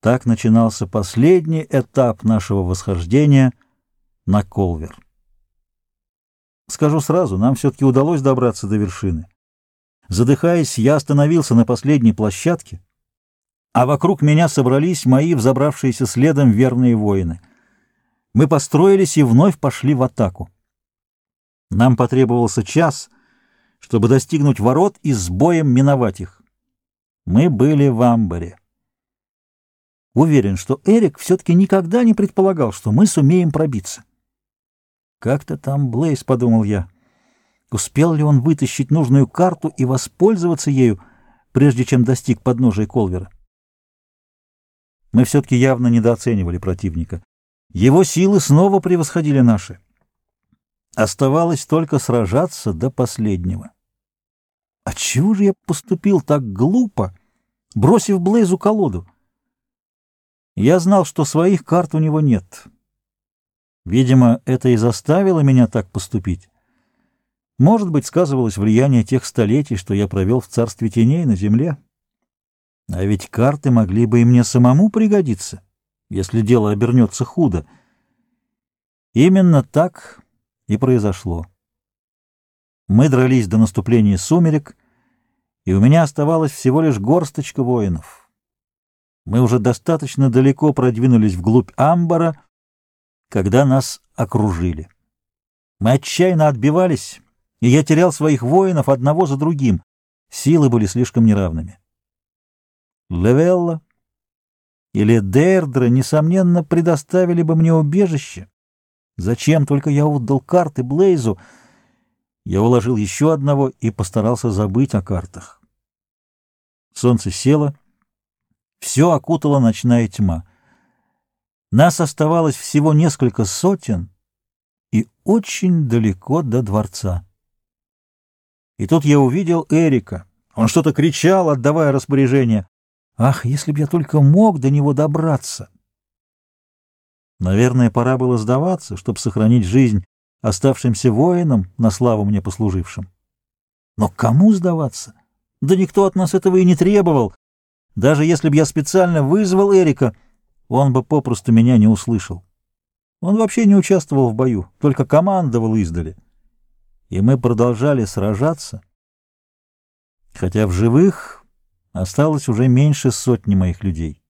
Так начинался последний этап нашего восхождения на Колвер. Скажу сразу, нам все-таки удалось добраться до вершины. Задыхаясь, я остановился на последней площадке, а вокруг меня собрались мои взобравшиеся следом верные воины. Мы построились и вновь пошли в атаку. Нам потребовался час, чтобы достигнуть ворот и с боем миновать их. Мы были в амбаре. Уверен, что Эрик все-таки никогда не предполагал, что мы сумеем пробиться. «Как-то там Блейз», — подумал я. Успел ли он вытащить нужную карту и воспользоваться ею, прежде чем достиг подножия Колвера? Мы все-таки явно недооценивали противника. Его силы снова превосходили наши. Оставалось только сражаться до последнего. Отчего же я поступил так глупо, бросив Блейзу колоду? Я знал, что своих карт у него нет. Видимо, это и заставило меня так поступить. Может быть, сказывалось влияние тех столетий, что я провел в царстве теней на земле. А ведь карты могли бы и мне самому пригодиться, если дело обернется худо. Именно так и произошло. Мы дрались до наступления сумерек, и у меня оставалась всего лишь горсточка воинов. Мы уже достаточно далеко продвинулись вглубь амбара, когда нас окружили. Мы отчаянно отбивались, и я терял своих воинов одного за другим. Силы были слишком неравными. Левелла или Дердра, несомненно, предоставили бы мне убежище, Зачем только я отдал карты Блейзу? Я уложил еще одного и постарался забыть о картах. Солнце село, все окутала ночная тьма. Нас оставалось всего несколько сотен и очень далеко до дворца. И тут я увидел Эрика. Он что-то кричал, отдавая распоряжение. Ах, если б я только мог до него добраться! Наверное, пора было сдаваться, чтобы сохранить жизнь оставшимся воинам, на славу мне послужившим. Но кому сдаваться? Да никто от нас этого и не требовал. Даже если бы я специально вызвал Эрика, он бы попросту меня не услышал. Он вообще не участвовал в бою, только командовал издали. И мы продолжали сражаться, хотя в живых осталось уже меньше сотни моих людей.